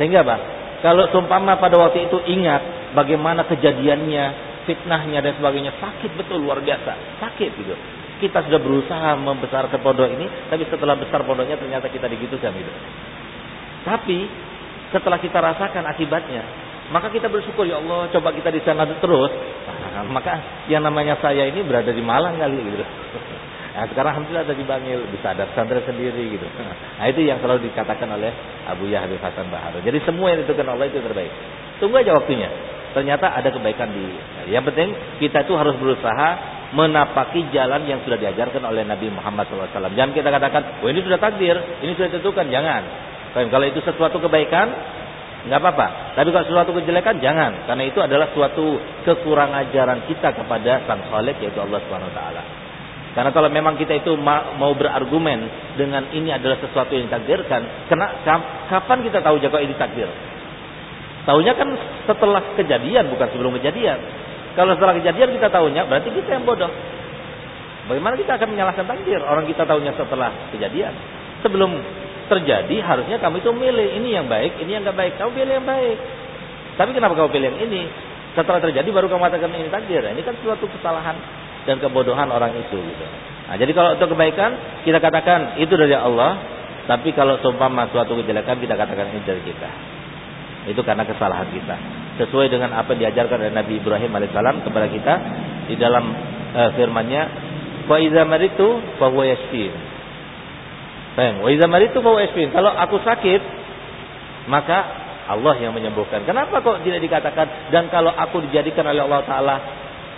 Sehingga apa? Kalau sumpama pada waktu itu ingat bagaimana kejadiannya, fitnahnya dan sebagainya sakit betul luar biasa, sakit gitu. Kita sudah berusaha membesarkan pondok ini, tapi setelah besar pondoknya ternyata kita digitukan gitu. Tapi setelah kita rasakan akibatnya, maka kita bersyukur ya Allah, coba kita di sana terus. Nah, maka yang namanya saya ini berada di Malang kali gitu. Nah, sekarang alhamdulillah ada di Bangil, bisa ada pesantren sendiri gitu. Nah, itu yang selalu dikatakan oleh Abu Yahya Hasan Bahar. Jadi semua yang ditentukan Allah itu terbaik. Tunggu aja waktunya. Ternyata ada kebaikan di. Yang penting kita itu harus berusaha menapaki jalan yang sudah diajarkan oleh Nabi Muhammad SAW. Jangan kita katakan, oh ini sudah takdir, ini sudah ditentukan. Jangan. Kalau itu sesuatu kebaikan, nggak apa-apa. Tapi kalau sesuatu kejelekan, jangan. Karena itu adalah suatu kekurangan ajaran kita kepada Sang Khalik, yaitu Allah Subhanahu Taala. Karena kalau memang kita itu mau berargumen dengan ini adalah sesuatu yang ditakdirkan, kena, kapan kita tahu jika ini takdir? Tahunya kan setelah kejadian, bukan sebelum kejadian. Kalau setelah kejadian kita tahunya, berarti kita yang bodoh. Bagaimana kita akan menyalahkan takdir? Orang kita tahunya setelah kejadian. Sebelum terjadi, harusnya kamu itu milih ini yang baik, ini yang gak baik. Kamu pilih yang baik. Tapi kenapa kamu pilih yang ini? Setelah terjadi baru kamu katakan ini takdir. Ini kan suatu kesalahan dan kebodohan orang itu. Gitu. Nah, jadi kalau untuk kebaikan kita katakan itu dari Allah. Tapi kalau seumpama suatu kejelekan kita katakan ini dari kita. Itu karena kesalahan kita sesuai dengan apa yang diajarkan oleh Nabi Ibrahim alaihissalam kepada kita di dalam uh, firman-Nya wa idza. Paham? Wa idza maritu fa. Kalau aku sakit maka Allah yang menyembuhkan. Kenapa kok tidak dikatakan dan kalau aku dijadikan oleh Allah taala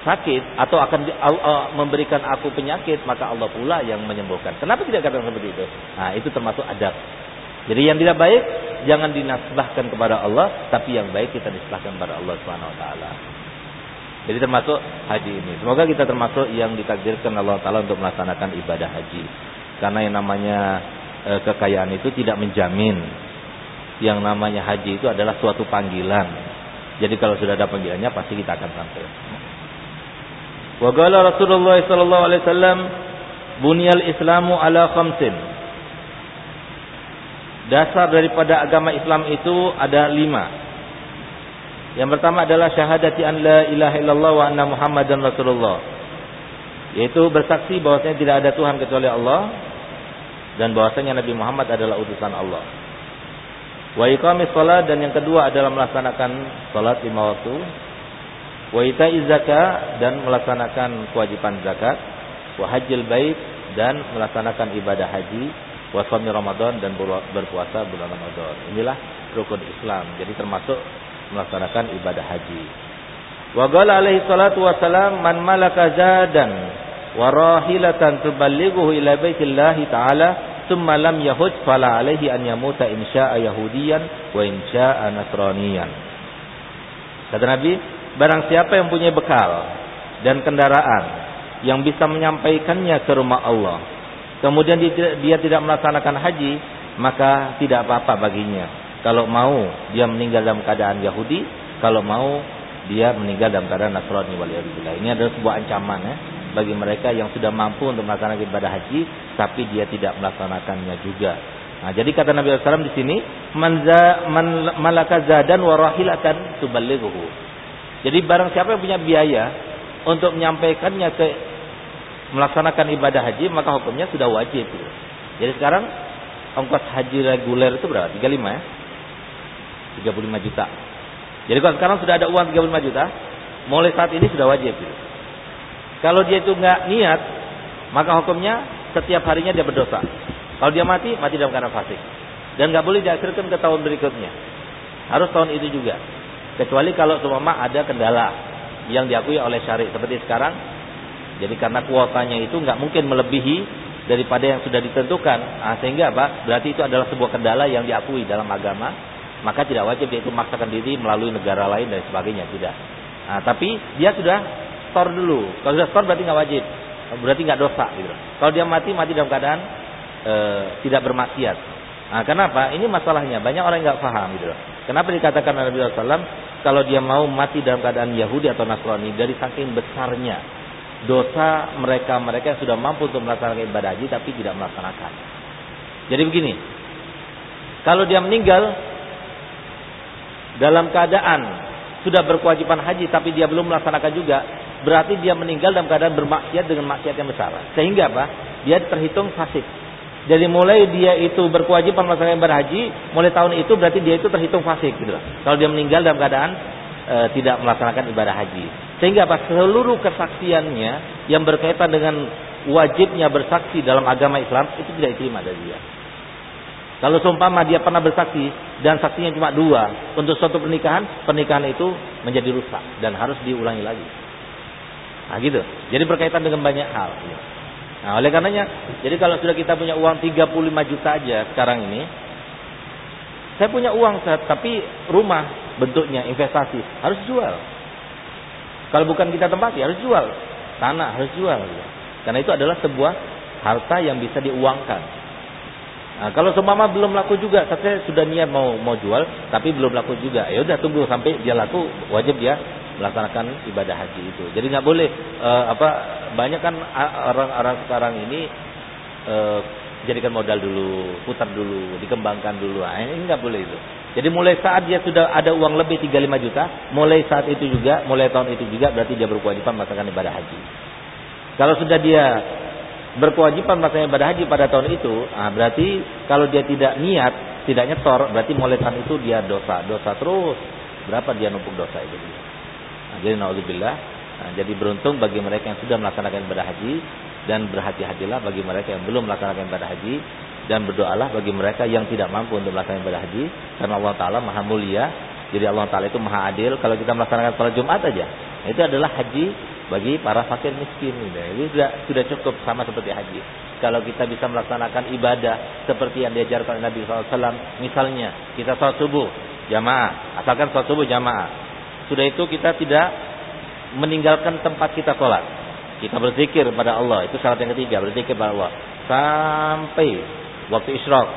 sakit atau akan uh, memberikan aku penyakit maka Allah pula yang menyembuhkan. Kenapa tidak katakan seperti itu? Nah, itu termasuk adab. Jadi yang tidak baik jangan dinasbahkan kepada Allah, tapi yang baik kita nisbahkan kepada Allah Subhanahu wa taala. Jadi termasuk haji ini. Semoga kita termasuk yang ditakdirkan Allah taala untuk melaksanakan ibadah haji. Karena yang namanya e, kekayaan itu tidak menjamin. Yang namanya haji itu adalah suatu panggilan. Jadi kalau sudah ada panggilannya pasti kita akan sampai. Wa Rasulullah sallallahu alaihi wasallam bunyal Islamu ala khamsin. Dasar daripada agama Islam itu ada lima. Yang pertama adalah syahadati an la ilaha illallah wa anna muhammadan rasulullah. Yaitu bersaksi bahwasanya tidak ada Tuhan kecuali Allah dan bahwasanya Nabi Muhammad adalah utusan Allah. Wa iqamis salat dan yang kedua adalah melaksanakan salat lima waktu. Wa ita'iz zakat dan melaksanakan kewajiban zakat. Wa hajjil bait dan melaksanakan ibadah haji wasami Ramadan dan berpuasa bulan Ramadan. Inilah rukun Islam. Jadi termasuk melaksanakan ibadah haji. Wa qala alaihi salatu wassalam man malaka zadan wa rahilatan tuballighuhu ila baitillah taala thumma lam yahuj fala alaihi an yamuta in syaa'a yahudiyan wa in syaa'a nasraniyan. Kata Nabi, barang siapa yang punya bekal dan kendaraan yang bisa menyampaikannya ke rumah Allah. Kemudian dia, dia tidak melaksanakan haji, maka tidak apa-apa baginya. Kalau mau dia meninggal dalam keadaan Yahudi, kalau mau dia meninggal dalam keadaan Nasrani waliyadzubillah. Ini adalah sebuah ancaman ya bagi mereka yang sudah mampu untuk melaksanakan ibadah haji tapi dia tidak melaksanakannya juga. Nah, jadi kata Nabi SAW di sini, manza man, malaka zadan warahilatan tuballighuhu. Jadi barang siapa yang punya biaya untuk menyampaikannya ke melaksanakan ibadah haji, maka hukumnya sudah wajib. Jadi sekarang ongkos haji reguler itu berapa? 35 ya? 35 juta. Jadi kalau sekarang sudah ada uang 35 juta, mulai saat ini sudah wajib. Kalau dia itu nggak niat, maka hukumnya setiap harinya dia berdosa. Kalau dia mati, mati dalam keadaan fasik. Dan nggak boleh diakhirkan ke tahun berikutnya. Harus tahun itu juga. Kecuali kalau seumpama ada kendala yang diakui oleh syari seperti sekarang. Jadi karena kuotanya itu nggak mungkin melebihi daripada yang sudah ditentukan. Nah, sehingga apa? Berarti itu adalah sebuah kendala yang diakui dalam agama. Maka tidak wajib dia itu memaksakan diri melalui negara lain dan sebagainya. Tidak. Nah, tapi dia sudah store dulu. Kalau sudah store berarti nggak wajib. Berarti nggak dosa gitu. Kalau dia mati mati dalam keadaan e, tidak bermaksiat. Nah, kenapa? Ini masalahnya. Banyak orang nggak paham gitu. Kenapa dikatakan Nabi SAW kalau dia mau mati dalam keadaan Yahudi atau Nasrani dari saking besarnya dosa mereka-mereka yang sudah mampu untuk melaksanakan ibadah haji tapi tidak melaksanakan. Jadi begini, kalau dia meninggal dalam keadaan sudah berkewajiban haji tapi dia belum melaksanakan juga, berarti dia meninggal dalam keadaan bermaksiat dengan maksiat yang besar. Sehingga apa? Dia terhitung fasik. Jadi mulai dia itu berkewajiban melaksanakan ibadah haji, mulai tahun itu berarti dia itu terhitung fasik gitu Kalau dia meninggal dalam keadaan e, tidak melaksanakan ibadah haji. Sehingga apa? Seluruh kesaksiannya yang berkaitan dengan wajibnya bersaksi dalam agama Islam itu tidak diterima dari dia. Kalau seumpama dia pernah bersaksi dan saksinya cuma dua untuk suatu pernikahan, pernikahan itu menjadi rusak dan harus diulangi lagi. Nah gitu. Jadi berkaitan dengan banyak hal. Nah oleh karenanya, jadi kalau sudah kita punya uang 35 juta aja sekarang ini, saya punya uang tapi rumah bentuknya investasi harus jual. Kalau bukan kita tempati harus jual. Tanah harus jual. Karena itu adalah sebuah harta yang bisa diuangkan. Nah, kalau seumpama belum laku juga, saya sudah niat mau mau jual, tapi belum laku juga. Ya udah tunggu sampai dia laku, wajib dia melaksanakan ibadah haji itu. Jadi nggak boleh uh, apa banyak kan orang-orang sekarang ini uh, jadikan modal dulu, putar dulu, dikembangkan dulu. Nah, ini nggak boleh itu. Jadi mulai saat dia sudah ada uang lebih 35 juta, mulai saat itu juga, mulai tahun itu juga berarti dia berkewajiban melaksanakan ibadah haji. Kalau sudah dia berkewajiban melaksanakan ibadah haji pada tahun itu, nah berarti kalau dia tidak niat, tidak nyetor, berarti mulai tahun itu dia dosa, dosa terus. Berapa dia numpuk dosa itu? Nah, jadi naudzubillah. Nah, jadi beruntung bagi mereka yang sudah melaksanakan ibadah haji dan berhati-hatilah bagi mereka yang belum melaksanakan ibadah haji dan berdoalah bagi mereka yang tidak mampu untuk melaksanakan ibadah haji karena Allah taala Maha mulia. Jadi Allah taala itu Maha adil. Kalau kita melaksanakan salat Jumat aja, itu adalah haji bagi para fakir miskin. Itu sudah sudah cukup sama seperti haji. Kalau kita bisa melaksanakan ibadah seperti yang diajarkan Nabi SAW, misalnya kita sholat subuh jamaah, asalkan sholat subuh jamaah, sudah itu kita tidak meninggalkan tempat kita sholat. Kita berzikir pada Allah. Itu syarat yang ketiga. Berzikir pada Allah. Sampai waktu isyraq.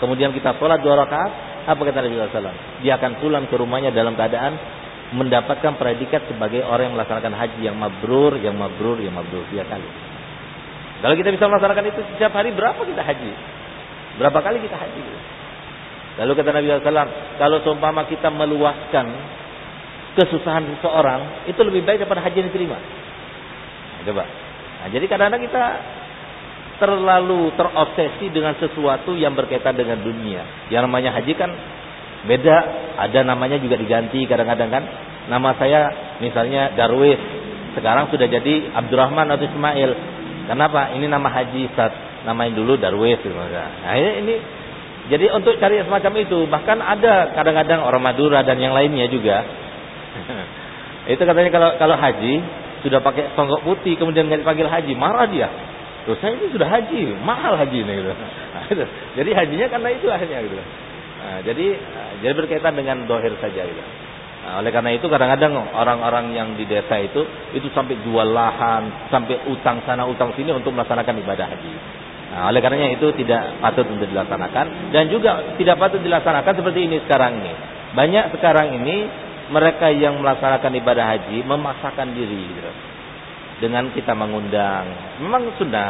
Kemudian kita sholat dua rakaat. Apa kata Nabi SAW? Dia akan pulang ke rumahnya dalam keadaan mendapatkan predikat sebagai orang yang melaksanakan haji yang mabrur, yang mabrur, yang mabrur. Tiga kali. Kalau kita bisa melaksanakan itu setiap hari berapa kita haji? Berapa kali kita haji? Lalu kata Nabi SAW, kalau seumpama kita meluaskan kesusahan seseorang itu lebih baik daripada haji yang diterima. Nah, coba. Nah, jadi kadang-kadang kita terlalu terobsesi dengan sesuatu yang berkaitan dengan dunia. Yang namanya haji kan beda, ada namanya juga diganti kadang-kadang kan. Nama saya misalnya Darwis, sekarang sudah jadi Abdurrahman atau Ismail. Kenapa? Ini nama haji Ustaz. Namain dulu Darwis. Nah, ini, ini jadi untuk cari semacam itu, bahkan ada kadang-kadang orang Madura dan yang lainnya juga itu katanya kalau kalau haji sudah pakai tonggok putih kemudian nggak dipanggil haji marah dia. Terus saya ini sudah haji, mahal haji ini gitu. Jadi hajinya karena itu akhirnya gitu. Nah, jadi jadi berkaitan dengan dohir saja gitu. Nah, oleh karena itu kadang-kadang orang-orang yang di desa itu itu sampai jual lahan, sampai utang sana utang sini untuk melaksanakan ibadah haji. Nah, oleh karenanya itu tidak patut untuk dilaksanakan dan juga tidak patut dilaksanakan seperti ini sekarang ini. Banyak sekarang ini mereka yang melaksanakan ibadah haji memaksakan diri gitu. Dengan kita mengundang, memang sudah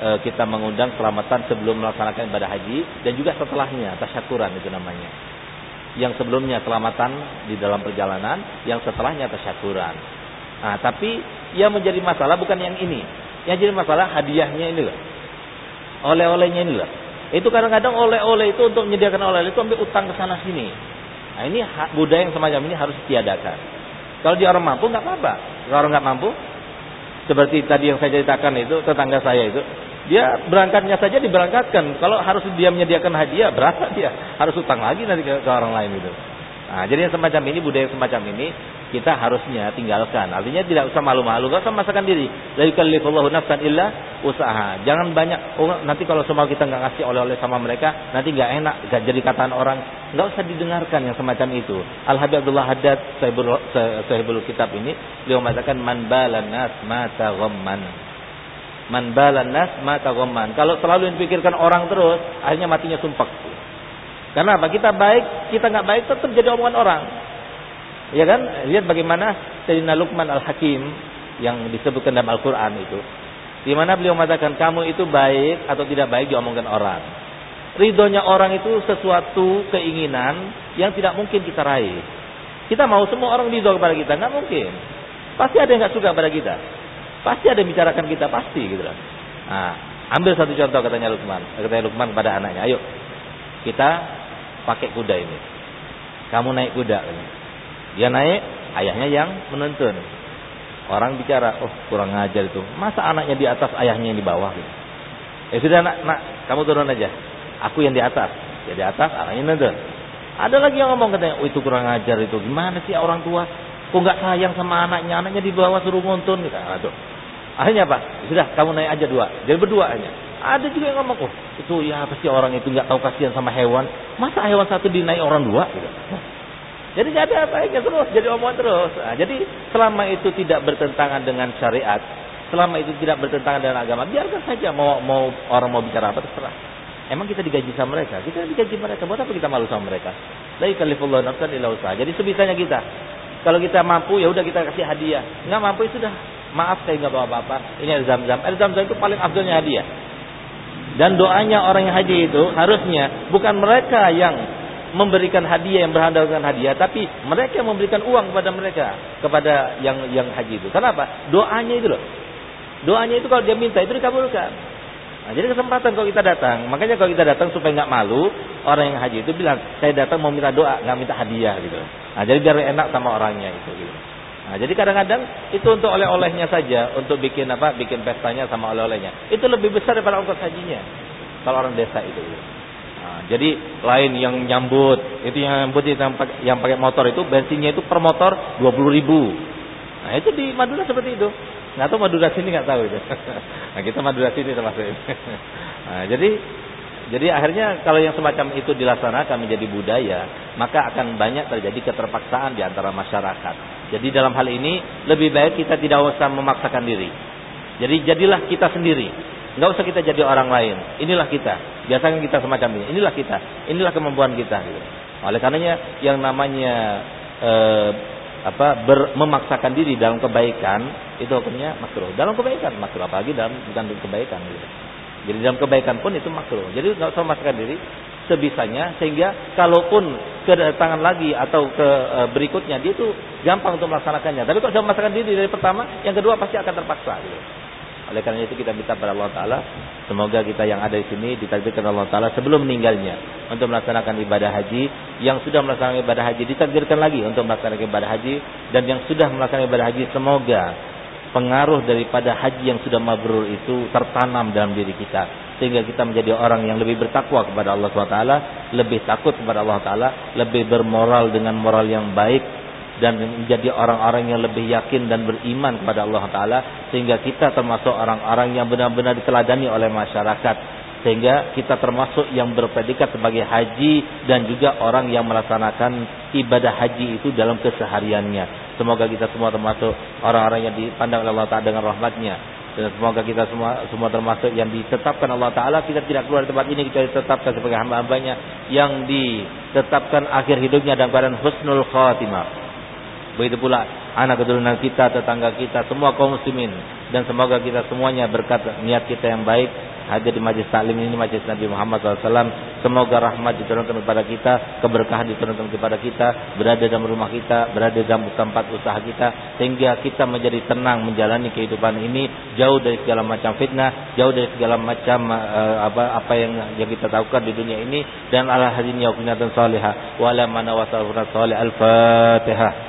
e, kita mengundang selamatan sebelum melaksanakan ibadah haji dan juga setelahnya tasyakuran itu namanya yang sebelumnya selamatan di dalam perjalanan, yang setelahnya tasyakuran. Nah, tapi yang menjadi masalah bukan yang ini. Yang jadi masalah hadiahnya ini loh. Oleh-olehnya ini loh. Itu kadang-kadang oleh-oleh itu untuk menyediakan oleh-oleh itu ambil utang ke sana sini. Nah, ini budaya yang semacam ini harus ditiadakan. Kalau dia orang mampu nggak apa-apa. Kalau orang nggak mampu, seperti tadi yang saya ceritakan itu tetangga saya itu, dia berangkatnya saja diberangkatkan. Kalau harus dia menyediakan hadiah, berapa dia? Harus utang lagi nanti ke, ke orang lain itu. Nah, jadi yang semacam ini, budaya semacam ini, kita harusnya tinggalkan. Artinya tidak usah malu-malu, gak usah masakan diri. Dari kalifullahu nafsan illa usaha. Jangan banyak, oh, nanti kalau semua kita nggak ngasih oleh-oleh sama mereka, nanti nggak enak, gak jadi kataan orang. Nggak usah didengarkan yang semacam itu. Al Habib Abdullah Haddad, sahibul kitab ini, beliau mengatakan man balan nas mata ghamman. Man balan nas mata gomman. Kalau selalu dipikirkan orang terus, akhirnya matinya sumpah. Karena apa? Kita baik, kita nggak baik tetap jadi omongan orang. Ya kan? Lihat bagaimana Sayyidina Luqman Al-Hakim yang disebutkan dalam Al-Qur'an itu. Di mana beliau mengatakan kamu itu baik atau tidak baik diomongkan orang. Ridhonya orang itu sesuatu keinginan yang tidak mungkin kita raih. Kita mau semua orang ridho kepada kita, nggak mungkin. Pasti ada yang nggak suka pada kita. Pasti ada yang bicarakan kita pasti gitu kan. Nah, ambil satu contoh katanya Lukman. Katanya Lukman pada anaknya, ayo kita pakai kuda ini. Kamu naik kuda. Dia naik, ayahnya yang menuntun. Orang bicara, oh kurang ngajar itu. Masa anaknya di atas, ayahnya yang di bawah gitu. Ya sudah nak, nak, kamu turun aja. Aku yang di atas. Ya di atas, anaknya nuntun. Ada lagi yang ngomong katanya, oh itu kurang ngajar itu. Gimana sih orang tua? Kok nggak sayang sama anaknya? Anaknya di bawah suruh nguntun gitu. Nah, tuh. Akhirnya apa? Sudah, kamu naik aja dua. Jadi berdua aja. Ada juga yang ngomong, oh itu ya pasti orang itu nggak tahu kasihan sama hewan. Masa hewan satu dinaik orang dua? Gitu. Jadi nggak ada baiknya terus, jadi omongan terus. Nah, jadi selama itu tidak bertentangan dengan syariat, selama itu tidak bertentangan dengan agama, biarkan saja mau mau orang mau bicara apa terserah. Emang kita digaji sama mereka? Kita digaji mereka. Buat apa kita malu sama mereka? Dari kalifullah nafsan illa usaha. Jadi sebisanya kita. Kalau kita mampu ya udah kita kasih hadiah. Nggak mampu ya sudah Maaf saya nggak bawa apa-apa. Ini zam-zam. Air zam-zam itu paling afdolnya hadiah. Dan doanya orang yang haji itu harusnya bukan mereka yang memberikan hadiah yang berhandalkan hadiah, tapi mereka memberikan uang kepada mereka, kepada yang yang haji itu. Kenapa? Doanya itu loh. Doanya itu kalau dia minta itu dikabulkan. Nah, jadi kesempatan kalau kita datang, makanya kalau kita datang supaya nggak malu, orang yang haji itu bilang, saya datang mau minta doa, nggak minta hadiah gitu. Nah, jadi biar enak sama orangnya itu. Gitu. Nah, jadi kadang-kadang itu untuk oleh-olehnya saja, untuk bikin apa? Bikin pestanya sama oleh-olehnya. Itu lebih besar daripada ongkos hajinya. Kalau orang desa itu. Nah, jadi lain yang nyambut, itu yang nyambut yang pakai, yang pakai motor itu bensinnya itu per motor 20 ribu. Nah, itu di Madura seperti itu. Nggak tahu Madura sini nggak tahu itu. nah, kita Madura sini termasuk. nah, jadi jadi akhirnya kalau yang semacam itu dilaksanakan menjadi budaya, maka akan banyak terjadi keterpaksaan di antara masyarakat. Jadi dalam hal ini lebih baik kita tidak usah memaksakan diri. Jadi jadilah kita sendiri. Nggak usah kita jadi orang lain. Inilah kita. Biasanya kita semacam ini. Inilah kita. Inilah kemampuan kita. Oleh karenanya yang namanya eh, apa ber, memaksakan diri dalam kebaikan itu hukumnya makruh. Dalam kebaikan makruh apalagi dalam bukan kebaikan. Gitu. Jadi dalam kebaikan pun itu makruh. Jadi nggak usah memaksakan diri sebisanya sehingga kalaupun kedatangan lagi atau ke e, berikutnya dia itu gampang untuk melaksanakannya. Tapi kalau sudah memaksakan diri dari pertama, yang kedua pasti akan terpaksa. Gitu. Oleh karena itu kita minta kepada Allah Taala semoga kita yang ada di sini ditakdirkan Allah Taala sebelum meninggalnya untuk melaksanakan ibadah haji, yang sudah melaksanakan ibadah haji ditakdirkan lagi untuk melaksanakan ibadah haji. Dan yang sudah melaksanakan ibadah haji semoga pengaruh daripada haji yang sudah mabrur itu tertanam dalam diri kita. Sehingga kita menjadi orang yang lebih bertakwa kepada Allah SWT, lebih takut kepada Allah Taala, lebih bermoral dengan moral yang baik dan menjadi orang-orang yang lebih yakin dan beriman kepada Allah Taala sehingga kita termasuk orang-orang yang benar-benar diteladani oleh masyarakat sehingga kita termasuk yang berpredikat sebagai haji dan juga orang yang melaksanakan ibadah haji itu dalam kesehariannya. Semoga kita semua termasuk orang-orang yang dipandang oleh Allah Ta'ala dengan rahmatnya. Dan semoga kita semua semua termasuk yang ditetapkan Allah Ta'ala. Kita tidak keluar dari tempat ini kecuali ditetapkan sebagai hamba-hambanya. Yang ditetapkan akhir hidupnya dalam keadaan husnul khatimah. Begitu pula anak keturunan kita, tetangga kita, semua kaum muslimin. Dan semoga kita semuanya berkat niat kita yang baik hadir di majlis taklim ini majlis Nabi Muhammad SAW. Semoga rahmat diturunkan kepada kita, keberkahan diturunkan kepada kita, berada dalam rumah kita, berada dalam tempat usaha kita, sehingga kita menjadi tenang menjalani kehidupan ini, jauh dari segala macam fitnah, jauh dari segala macam uh, apa apa yang yang kita tahukan di dunia ini, dan ala hadin yakinatan salihah, wa ala mana wasaluna salih al-fatihah.